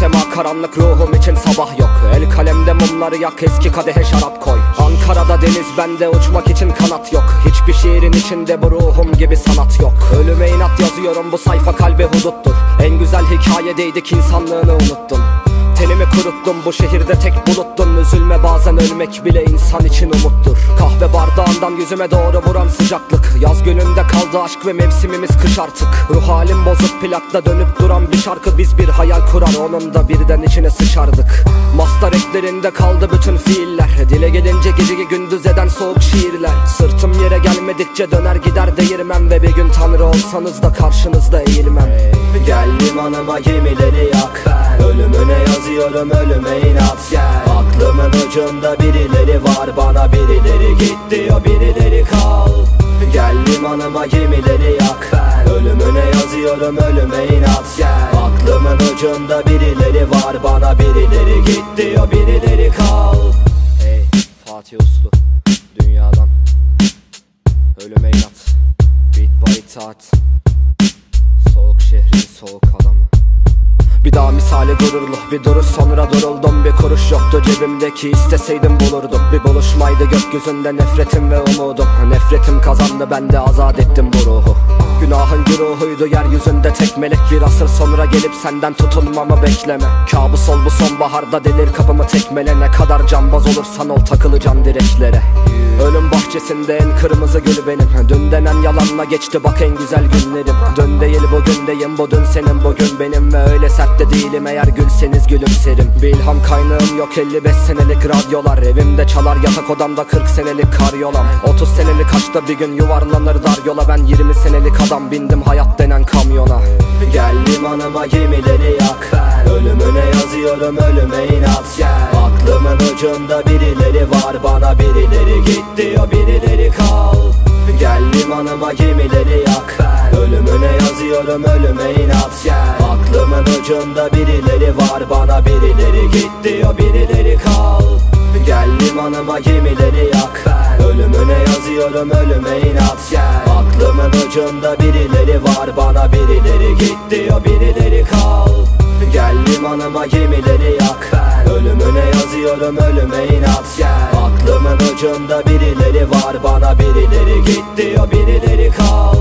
sema karanlık ruhum için sabah yok. El kalemde mumları yak eski kadehe şarap koy. Ankara'da deniz bende uçmak için kanat yok. Hiçbir şiirin içinde bu ruhum gibi sanat yok. Ölüme inat yazıyorum bu sayfa kalbe huduttur. En güzel hikayedeydik insanlığını unuttun Tenimi kuruttum bu şehirde tek buluttun Üzülme bazen ölmek bile insan için umuttur. Kahve bardağından yüzüme doğru vuran sıcaklık. Yaz gününde kaldı aşk ve mevsimimiz kış artık. Ruh halim bozuk plakta dönüp duran bir şarkı. Biz bir hayal kurar onun da birden içine sıçardık. Mastar eklerinde kaldı bütün fiiller. Dile gelince geceyi gündüz eden soğuk şiirler. Sırtım yere gelmedikçe döner gider değirmem Ve bir gün tanrı olsanız da karşınızda eğilmem. Gel limanıma gemileri yak Yazıyorum ölüme inat gel. Aklımın ucunda birileri var bana birileri git diyor birileri kal. Gel limanıma gemileri yak Ölümüne yazıyorum ölüme inat gel. Aklımın ucunda birileri var bana birileri git diyor birileri kal. Hey Fatih Uslu Dünyadan. Ölüme inat Beat by itaat Soğuk şehrin soğuk adamı bir daha misali gururlu bir duruş sonra duruldum. Bir kuruş yoktu cebimdeki isteseydim bulurdum. Bir buluşmaydı gökyüzünde nefretim ve umudum. Nefretim kazandı ben de azat ettim bu ruhu Günahın güruhuydu yeryüzünde tek melek. Bir asır sonra gelip senden tutulmamı bekleme. Kabus ol bu sonbaharda delir kapımı tekmele. Ne kadar cambaz olursan ol takılacağım direklere. Ölüm bahçesinde en kırmızı gül benim. Dün denen yalanla geçti bak en güzel günlerim. Dün değil bugündeyim bu dün senin bugün benim. Ve öyle sert de değilim eğer gülseniz gülümserim. Bir ilham kaynağım yok 55 senelik radyolar. Evimde çalar yatak odamda 40 senelik karyolam. 30 senelik aşkta bir gün yuvarlanır dar yola. Ben 20 senelik adam bindim hayat denen kamyona. Gel limanıma gemileri yak Ölümüne yazıyorum ölüme inat gel. Aklımın ucunda birileri var bana birileri git diyor birileri kal. Gel limanıma gemileri yak Ölümüne yazıyorum ölüme inat gel. Aklımın ucunda birileri var bana birileri git diyor birileri kal. Gel limanıma gemileri yak Ölümüne yazıyorum ölüme inat Ucunda birileri var bana birileri git diyor. Birileri kal. Gel limanıma gemileri yak Ölümüne yazıyorum ölüme inat gel. Aklımın ucunda birileri var bana birileri git diyor. Birileri kal